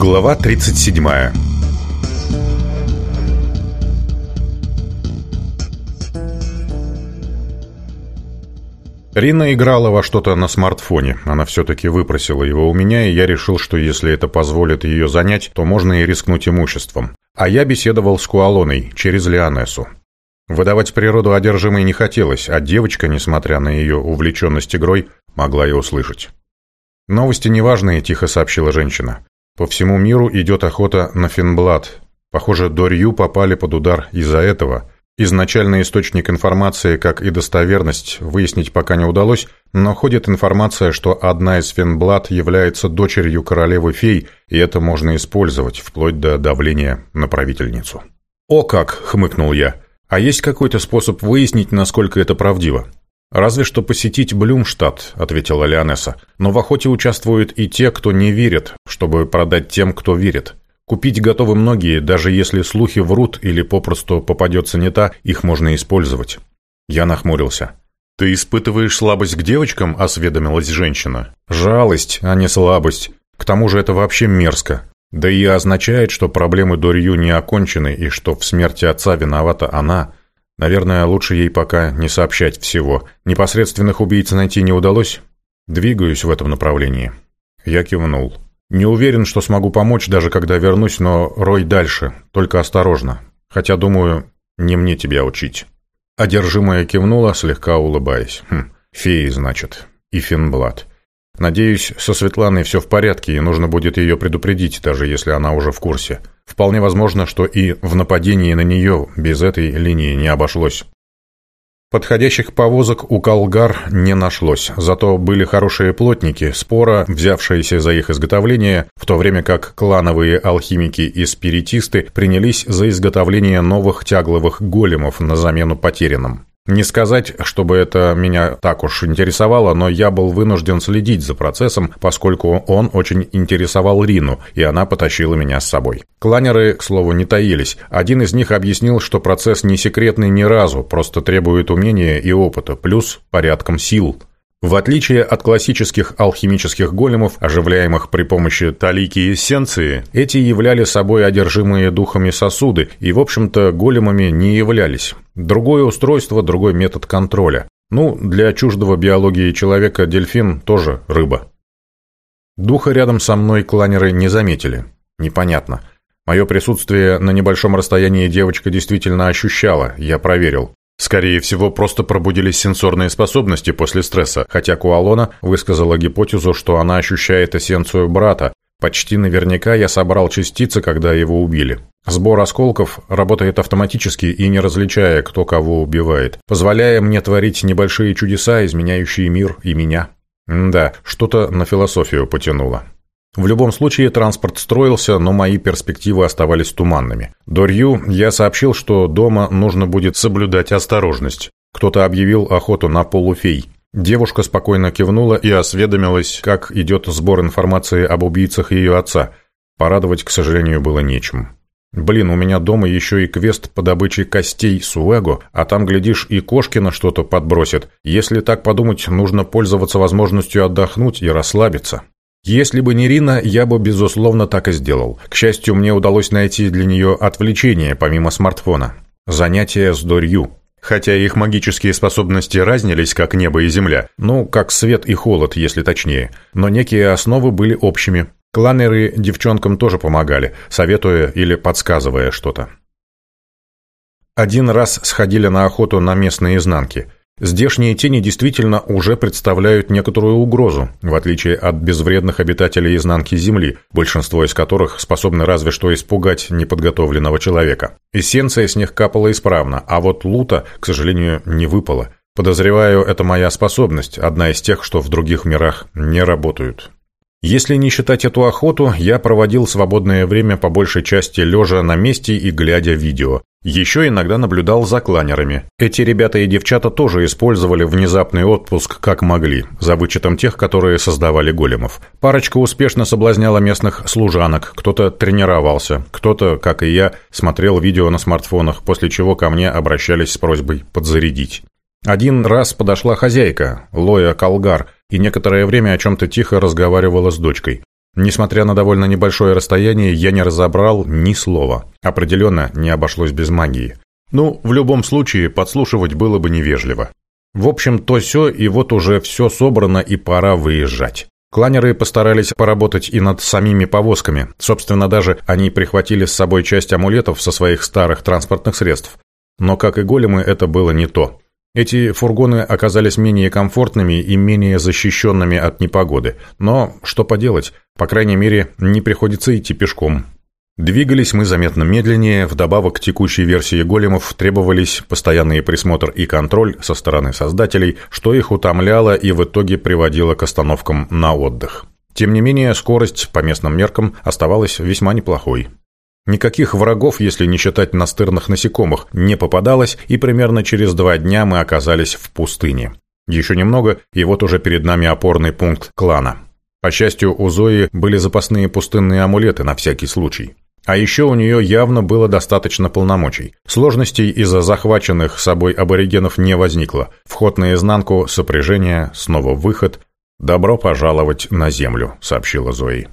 Глава 37 Рина играла во что-то на смартфоне. Она все-таки выпросила его у меня, и я решил, что если это позволит ее занять, то можно и рискнуть имуществом. А я беседовал с Куалоной через Лионессу. Выдавать природу одержимой не хотелось, а девочка, несмотря на ее увлеченность игрой, могла и услышать. «Новости неважные», – тихо сообщила женщина. По всему миру идет охота на финблад. Похоже, Дорью попали под удар из-за этого. Изначальный источник информации, как и достоверность, выяснить пока не удалось, но ходит информация, что одна из финблад является дочерью королевы фей, и это можно использовать, вплоть до давления на правительницу. «О как!» — хмыкнул я. «А есть какой-то способ выяснить, насколько это правдиво?» «Разве что посетить Блюмштадт», — ответила Леонесса. «Но в охоте участвуют и те, кто не верит, чтобы продать тем, кто верит. Купить готовы многие, даже если слухи врут или попросту попадется не та, их можно использовать». Я нахмурился. «Ты испытываешь слабость к девочкам?» – осведомилась женщина. «Жалость, а не слабость. К тому же это вообще мерзко. Да и означает, что проблемы Дорью не окончены и что в смерти отца виновата она. Наверное, лучше ей пока не сообщать всего. Непосредственных убийц найти не удалось. Двигаюсь в этом направлении. Я кивнул. Не уверен, что смогу помочь, даже когда вернусь, но рой дальше, только осторожно. Хотя, думаю, не мне тебя учить. Одержимая кивнула, слегка улыбаясь. Хм, феи, значит, и Финблад. Надеюсь, со Светланой все в порядке, и нужно будет ее предупредить, даже если она уже в курсе. Вполне возможно, что и в нападении на нее без этой линии не обошлось. Подходящих повозок у колгар не нашлось, зато были хорошие плотники, спора, взявшиеся за их изготовление, в то время как клановые алхимики и спиритисты принялись за изготовление новых тягловых големов на замену потерянным. Не сказать, чтобы это меня так уж интересовало, но я был вынужден следить за процессом, поскольку он очень интересовал Рину, и она потащила меня с собой. Кланеры, к слову, не таились. Один из них объяснил, что процесс не секретный ни разу, просто требует умения и опыта, плюс порядком сил. В отличие от классических алхимических големов, оживляемых при помощи талики и эссенции, эти являли собой одержимые духами сосуды и, в общем-то, големами не являлись. Другое устройство, другой метод контроля. Ну, для чуждого биологии человека дельфин тоже рыба. Духа рядом со мной кланеры не заметили. Непонятно. Мое присутствие на небольшом расстоянии девочка действительно ощущала, я проверил. Скорее всего, просто пробудились сенсорные способности после стресса, хотя Куалона высказала гипотезу, что она ощущает эссенцию брата. Почти наверняка я собрал частицы, когда его убили. Сбор осколков работает автоматически и не различая, кто кого убивает, позволяя мне творить небольшие чудеса, изменяющие мир и меня. М да, что-то на философию потянуло. В любом случае транспорт строился, но мои перспективы оставались туманными. Дорью я сообщил, что дома нужно будет соблюдать осторожность. Кто-то объявил охоту на полуфей. Девушка спокойно кивнула и осведомилась, как идет сбор информации об убийцах ее отца. Порадовать, к сожалению, было нечем. Блин, у меня дома еще и квест по добыче костей Суэго, а там, глядишь, и Кошкина что-то подбросит. Если так подумать, нужно пользоваться возможностью отдохнуть и расслабиться. Если бы не Рина, я бы, безусловно, так и сделал. К счастью, мне удалось найти для нее отвлечение, помимо смартфона. Занятия с Дорью. Хотя их магические способности разнились, как небо и земля, ну, как свет и холод, если точнее, но некие основы были общими. Кланеры девчонкам тоже помогали, советуя или подсказывая что-то. Один раз сходили на охоту на местные изнанки – Здешние тени действительно уже представляют некоторую угрозу, в отличие от безвредных обитателей изнанки Земли, большинство из которых способны разве что испугать неподготовленного человека. Эссенция с них капала исправно, а вот лута, к сожалению, не выпала. Подозреваю, это моя способность, одна из тех, что в других мирах не работают. Если не считать эту охоту, я проводил свободное время по большей части лежа на месте и глядя видео. Еще иногда наблюдал за кланерами. Эти ребята и девчата тоже использовали внезапный отпуск как могли, за вычетом тех, которые создавали големов. Парочка успешно соблазняла местных служанок, кто-то тренировался, кто-то, как и я, смотрел видео на смартфонах, после чего ко мне обращались с просьбой подзарядить. Один раз подошла хозяйка, Лоя Колгар, и некоторое время о чем-то тихо разговаривала с дочкой. Несмотря на довольно небольшое расстояние, я не разобрал ни слова. Определенно не обошлось без магии. Ну, в любом случае, подслушивать было бы невежливо. В общем, то все, и вот уже все собрано, и пора выезжать. Кланеры постарались поработать и над самими повозками. Собственно, даже они прихватили с собой часть амулетов со своих старых транспортных средств. Но, как и големы, это было не то. Эти фургоны оказались менее комфортными и менее защищенными от непогоды. Но что поделать, по крайней мере, не приходится идти пешком. Двигались мы заметно медленнее, вдобавок к текущей версии големов требовались постоянный присмотр и контроль со стороны создателей, что их утомляло и в итоге приводило к остановкам на отдых. Тем не менее, скорость по местным меркам оставалась весьма неплохой. Никаких врагов, если не считать настырных насекомых, не попадалось, и примерно через два дня мы оказались в пустыне. Еще немного, и вот уже перед нами опорный пункт клана – по счастью, у Зои были запасные пустынные амулеты на всякий случай. А еще у нее явно было достаточно полномочий. Сложностей из-за захваченных собой аборигенов не возникло. Вход наизнанку, сопряжение, снова выход. «Добро пожаловать на Землю», — сообщила Зои.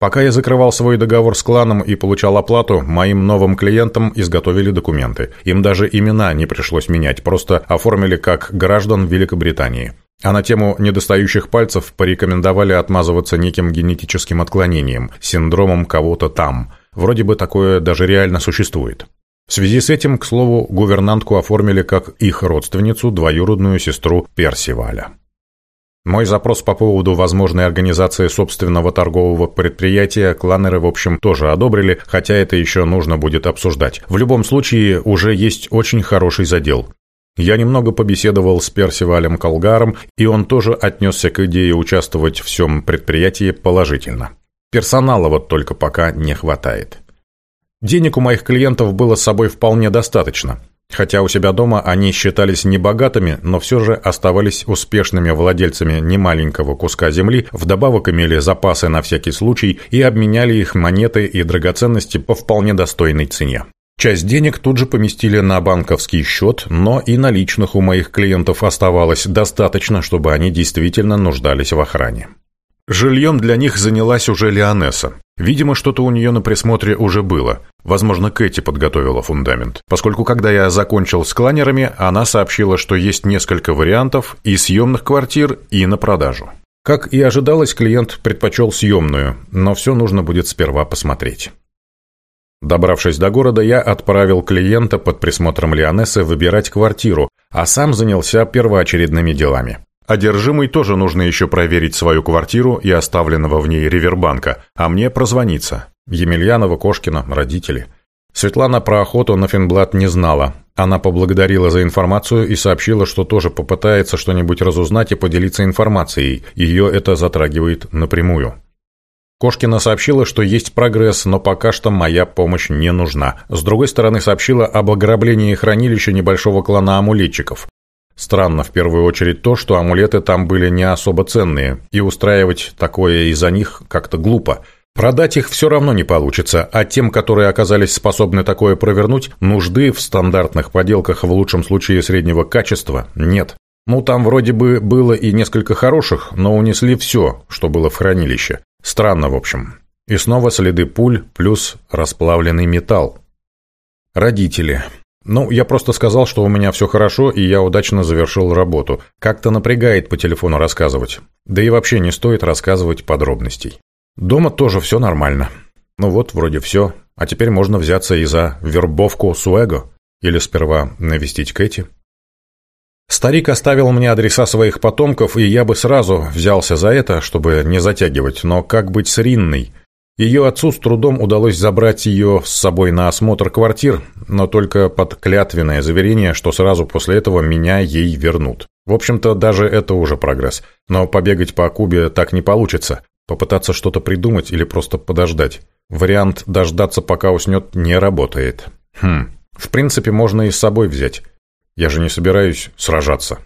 Пока я закрывал свой договор с кланом и получал оплату, моим новым клиентам изготовили документы. Им даже имена не пришлось менять, просто оформили как граждан Великобритании. А на тему недостающих пальцев порекомендовали отмазываться неким генетическим отклонением, синдромом кого-то там. Вроде бы такое даже реально существует. В связи с этим, к слову, гувернантку оформили как их родственницу, двоюродную сестру Персиваля. Мой запрос по поводу возможной организации собственного торгового предприятия кланеры, в общем, тоже одобрили, хотя это еще нужно будет обсуждать. В любом случае, уже есть очень хороший задел. Я немного побеседовал с Персивалем Колгаром, и он тоже отнесся к идее участвовать в всем предприятии положительно. Персонала вот только пока не хватает. Денег у моих клиентов было с собой вполне достаточно. Хотя у себя дома они считались небогатыми, но все же оставались успешными владельцами немаленького куска земли, вдобавок имели запасы на всякий случай и обменяли их монеты и драгоценности по вполне достойной цене. Часть денег тут же поместили на банковский счет, но и наличных у моих клиентов оставалось достаточно, чтобы они действительно нуждались в охране. Жильем для них занялась уже Леонесса. Видимо, что-то у нее на присмотре уже было. Возможно, Кэти подготовила фундамент. Поскольку, когда я закончил с кланерами, она сообщила, что есть несколько вариантов и съемных квартир, и на продажу. Как и ожидалось, клиент предпочел съемную, но все нужно будет сперва посмотреть. Добравшись до города, я отправил клиента под присмотром Лионессы выбирать квартиру, а сам занялся первоочередными делами. Одержимый тоже нужно еще проверить свою квартиру и оставленного в ней ревербанка, а мне прозвониться. Емельянова, Кошкина, родители. Светлана про охоту на Финблат не знала. Она поблагодарила за информацию и сообщила, что тоже попытается что-нибудь разузнать и поделиться информацией. Ее это затрагивает напрямую. Кошкина сообщила, что есть прогресс, но пока что моя помощь не нужна. С другой стороны, сообщила об ограблении хранилища небольшого клана амулетчиков. Странно в первую очередь то, что амулеты там были не особо ценные, и устраивать такое из-за них как-то глупо. Продать их все равно не получится, а тем, которые оказались способны такое провернуть, нужды в стандартных поделках в лучшем случае среднего качества нет. Ну, там вроде бы было и несколько хороших, но унесли все, что было в хранилище. Странно, в общем. И снова следы пуль плюс расплавленный металл. Родители. Ну, я просто сказал, что у меня все хорошо, и я удачно завершил работу. Как-то напрягает по телефону рассказывать. Да и вообще не стоит рассказывать подробностей. Дома тоже все нормально. Ну вот, вроде все. А теперь можно взяться и за вербовку Суэго. Или сперва навестить Кэти. Старик оставил мне адреса своих потомков, и я бы сразу взялся за это, чтобы не затягивать, но как быть с Ринной? Ее отцу с трудом удалось забрать ее с собой на осмотр квартир, но только под клятвенное заверение, что сразу после этого меня ей вернут. В общем-то, даже это уже прогресс. Но побегать по Кубе так не получится. Попытаться что-то придумать или просто подождать. Вариант «дождаться, пока уснет» не работает. Хм, в принципе, можно и с собой взять. Я же не собираюсь сражаться.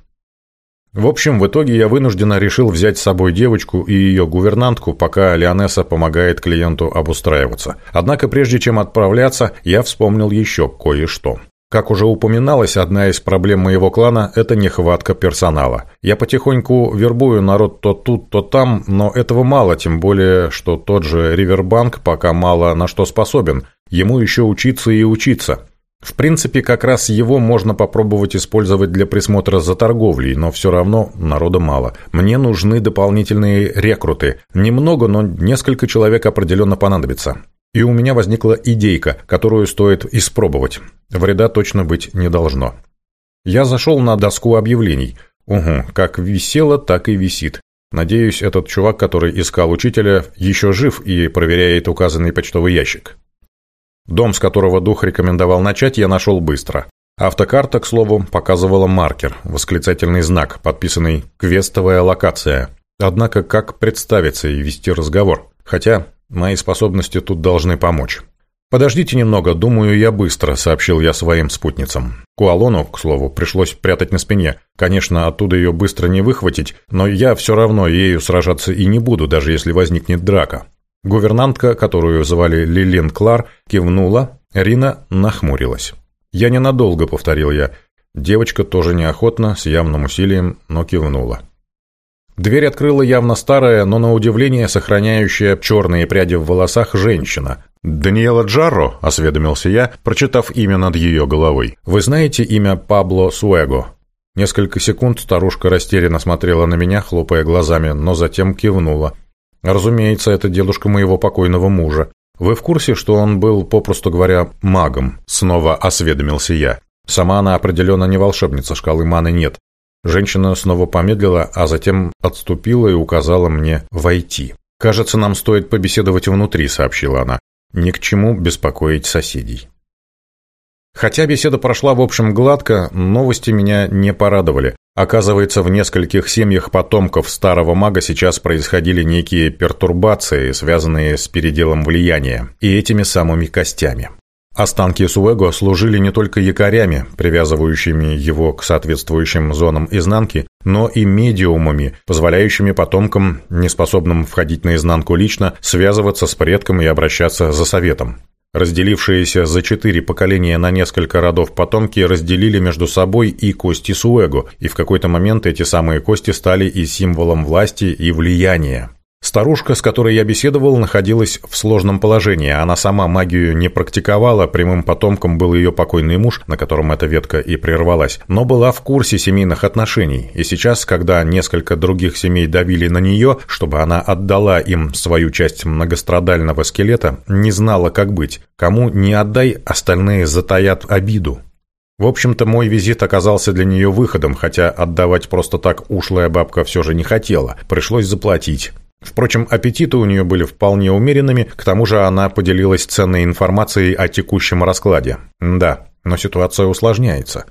В общем, в итоге я вынужденно решил взять с собой девочку и ее гувернантку, пока Леонесса помогает клиенту обустраиваться. Однако, прежде чем отправляться, я вспомнил еще кое-что. Как уже упоминалось, одна из проблем моего клана – это нехватка персонала. Я потихоньку вербую народ то тут, то там, но этого мало, тем более, что тот же Ривербанк пока мало на что способен. Ему еще учиться и учиться. В принципе, как раз его можно попробовать использовать для присмотра за торговлей, но все равно народа мало. Мне нужны дополнительные рекруты. Немного, но несколько человек определенно понадобится. И у меня возникла идейка, которую стоит испробовать. Вреда точно быть не должно. Я зашел на доску объявлений. Угу, как висело, так и висит. Надеюсь, этот чувак, который искал учителя, еще жив и проверяет указанный почтовый ящик. Дом, с которого дух рекомендовал начать, я нашел быстро. Автокарта, к слову, показывала маркер, восклицательный знак, подписанный «Квестовая локация». Однако, как представиться и вести разговор? Хотя, мои способности тут должны помочь. «Подождите немного, думаю, я быстро», — сообщил я своим спутницам. Куалону, к слову, пришлось прятать на спине. Конечно, оттуда ее быстро не выхватить, но я все равно ею сражаться и не буду, даже если возникнет драка. Гувернантка, которую звали Лилин Клар, кивнула, Рина нахмурилась. «Я ненадолго», — повторил я. Девочка тоже неохотно, с явным усилием, но кивнула. Дверь открыла явно старая, но на удивление сохраняющая черные пряди в волосах женщина. «Даниэла Джарро», — осведомился я, прочитав имя над ее головой. «Вы знаете имя Пабло Суэго?» Несколько секунд старушка растерянно смотрела на меня, хлопая глазами, но затем кивнула. Разумеется, это дедушка моего покойного мужа. Вы в курсе, что он был, попросту говоря, магом? Снова осведомился я. Сама она определенно не волшебница, шкалы маны нет. Женщина снова помедлила, а затем отступила и указала мне войти. «Кажется, нам стоит побеседовать внутри», — сообщила она. «Ни к чему беспокоить соседей». Хотя беседа прошла в общем гладко, новости меня не порадовали. Оказывается, в нескольких семьях потомков старого мага сейчас происходили некие пертурбации, связанные с переделом влияния, и этими самыми костями. Останки Суэго служили не только якорями, привязывающими его к соответствующим зонам изнанки, но и медиумами, позволяющими потомкам, неспособным входить на изнанку лично, связываться с предком и обращаться за советом. Разделившиеся за четыре поколения на несколько родов потомки разделили между собой и кости Суэгу, и в какой-то момент эти самые кости стали и символом власти, и влияния. Старушка, с которой я беседовал, находилась в сложном положении. Она сама магию не практиковала, прямым потомком был ее покойный муж, на котором эта ветка и прервалась, но была в курсе семейных отношений. И сейчас, когда несколько других семей давили на нее, чтобы она отдала им свою часть многострадального скелета, не знала, как быть. Кому не отдай, остальные затаят обиду. В общем-то, мой визит оказался для нее выходом, хотя отдавать просто так ушлая бабка все же не хотела. Пришлось заплатить. Впрочем, аппетиты у нее были вполне умеренными, к тому же она поделилась ценной информацией о текущем раскладе. Да, но ситуация усложняется.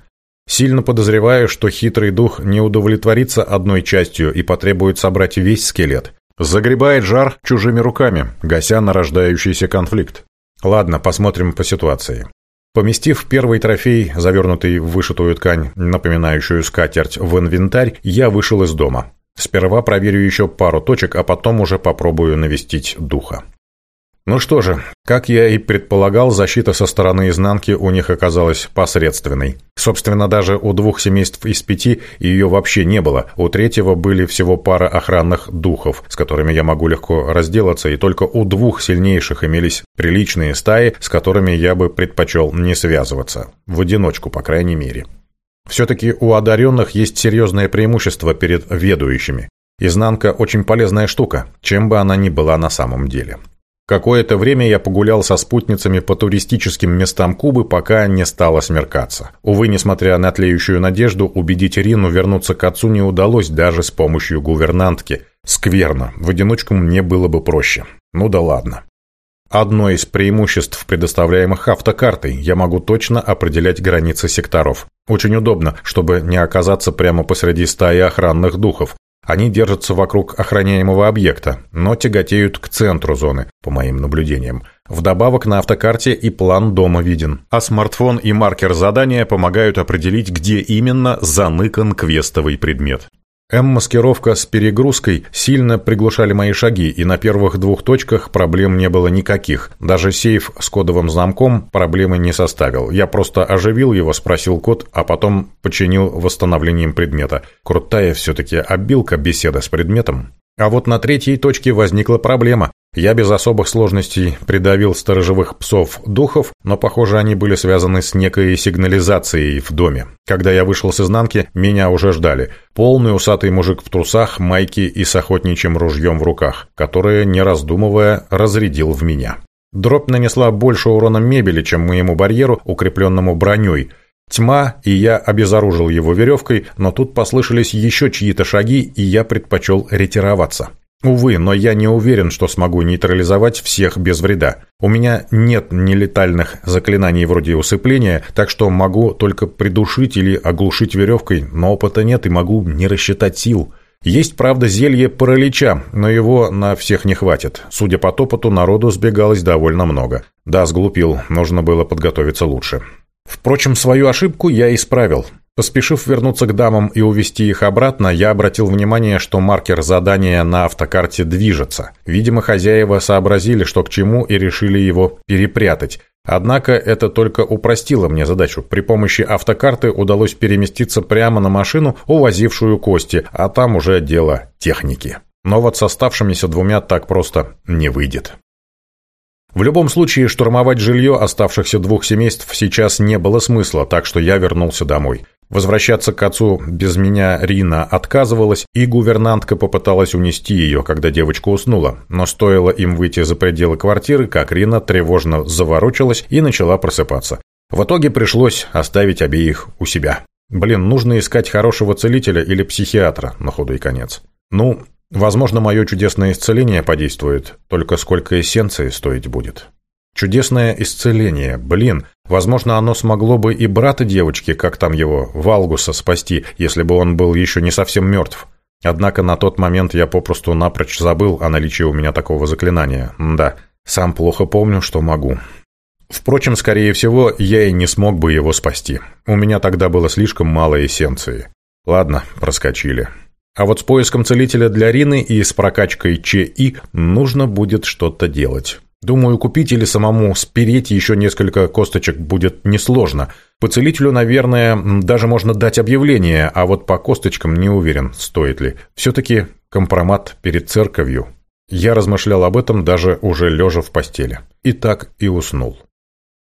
Сильно подозреваю, что хитрый дух не удовлетворится одной частью и потребует собрать весь скелет. Загребает жар чужими руками, гася нарождающийся конфликт. Ладно, посмотрим по ситуации. Поместив первый трофей, завернутый в вышитую ткань, напоминающую скатерть, в инвентарь, я вышел из дома. Сперва проверю еще пару точек, а потом уже попробую навестить духа. Ну что же, как я и предполагал, защита со стороны изнанки у них оказалась посредственной. Собственно, даже у двух семейств из пяти ее вообще не было, у третьего были всего пара охранных духов, с которыми я могу легко разделаться, и только у двух сильнейших имелись приличные стаи, с которыми я бы предпочел не связываться. В одиночку, по крайней мере. Все-таки у одаренных есть серьезное преимущество перед ведущими. Изнанка очень полезная штука, чем бы она ни была на самом деле. Какое-то время я погулял со спутницами по туристическим местам Кубы, пока не стало смеркаться. Увы, несмотря на тлеющую надежду, убедить Рину вернуться к отцу не удалось даже с помощью гувернантки. Скверно, в одиночку мне было бы проще. Ну да ладно. Одно из преимуществ, предоставляемых автокартой, я могу точно определять границы секторов. Очень удобно, чтобы не оказаться прямо посреди стаи охранных духов. Они держатся вокруг охраняемого объекта, но тяготеют к центру зоны, по моим наблюдениям. Вдобавок на автокарте и план дома виден. А смартфон и маркер задания помогают определить, где именно заныкан квестовый предмет. М-маскировка с перегрузкой сильно приглушали мои шаги, и на первых двух точках проблем не было никаких. Даже сейф с кодовым замком проблемы не составил. Я просто оживил его, спросил код, а потом починил восстановлением предмета. Крутая все-таки обилка беседа с предметом. А вот на третьей точке возникла проблема. Я без особых сложностей придавил сторожевых псов-духов, но, похоже, они были связаны с некой сигнализацией в доме. Когда я вышел с изнанки, меня уже ждали. Полный усатый мужик в трусах, майке и с охотничьим ружьем в руках, которое, не раздумывая, разрядил в меня. Дробь нанесла больше урона мебели, чем моему барьеру, укрепленному броней – Тьма, и я обезоружил его веревкой, но тут послышались еще чьи-то шаги, и я предпочел ретироваться. Увы, но я не уверен, что смогу нейтрализовать всех без вреда. У меня нет нелетальных заклинаний вроде усыпления, так что могу только придушить или оглушить веревкой, но опыта нет и могу не рассчитать сил. Есть, правда, зелье паралича, но его на всех не хватит. Судя по топоту, народу сбегалось довольно много. Да, сглупил, нужно было подготовиться лучше. Впрочем, свою ошибку я исправил. Поспешив вернуться к дамам и увести их обратно, я обратил внимание, что маркер задания на автокарте движется. Видимо, хозяева сообразили, что к чему, и решили его перепрятать. Однако это только упростило мне задачу. При помощи автокарты удалось переместиться прямо на машину, увозившую кости, а там уже дело техники. Но вот с оставшимися двумя так просто не выйдет. В любом случае, штурмовать жилье оставшихся двух семейств сейчас не было смысла, так что я вернулся домой. Возвращаться к отцу без меня Рина отказывалась, и гувернантка попыталась унести ее, когда девочка уснула. Но стоило им выйти за пределы квартиры, как Рина тревожно заворочилась и начала просыпаться. В итоге пришлось оставить обеих у себя. Блин, нужно искать хорошего целителя или психиатра, на худой конец. Ну, возможно, мое чудесное исцеление подействует, только сколько эссенции стоить будет. Чудесное исцеление, блин. Возможно, оно смогло бы и брата девочки, как там его, Валгуса, спасти, если бы он был еще не совсем мертв. Однако на тот момент я попросту напрочь забыл о наличии у меня такого заклинания. Да, сам плохо помню, что могу. Впрочем, скорее всего, я и не смог бы его спасти. У меня тогда было слишком мало эссенции. Ладно, проскочили. А вот с поиском целителя для Рины и с прокачкой ЧИ нужно будет что-то делать. Думаю, купить или самому спереть еще несколько косточек будет несложно. По целителю, наверное, даже можно дать объявление, а вот по косточкам не уверен, стоит ли. Все-таки компромат перед церковью. Я размышлял об этом даже уже лежа в постели. И так и уснул.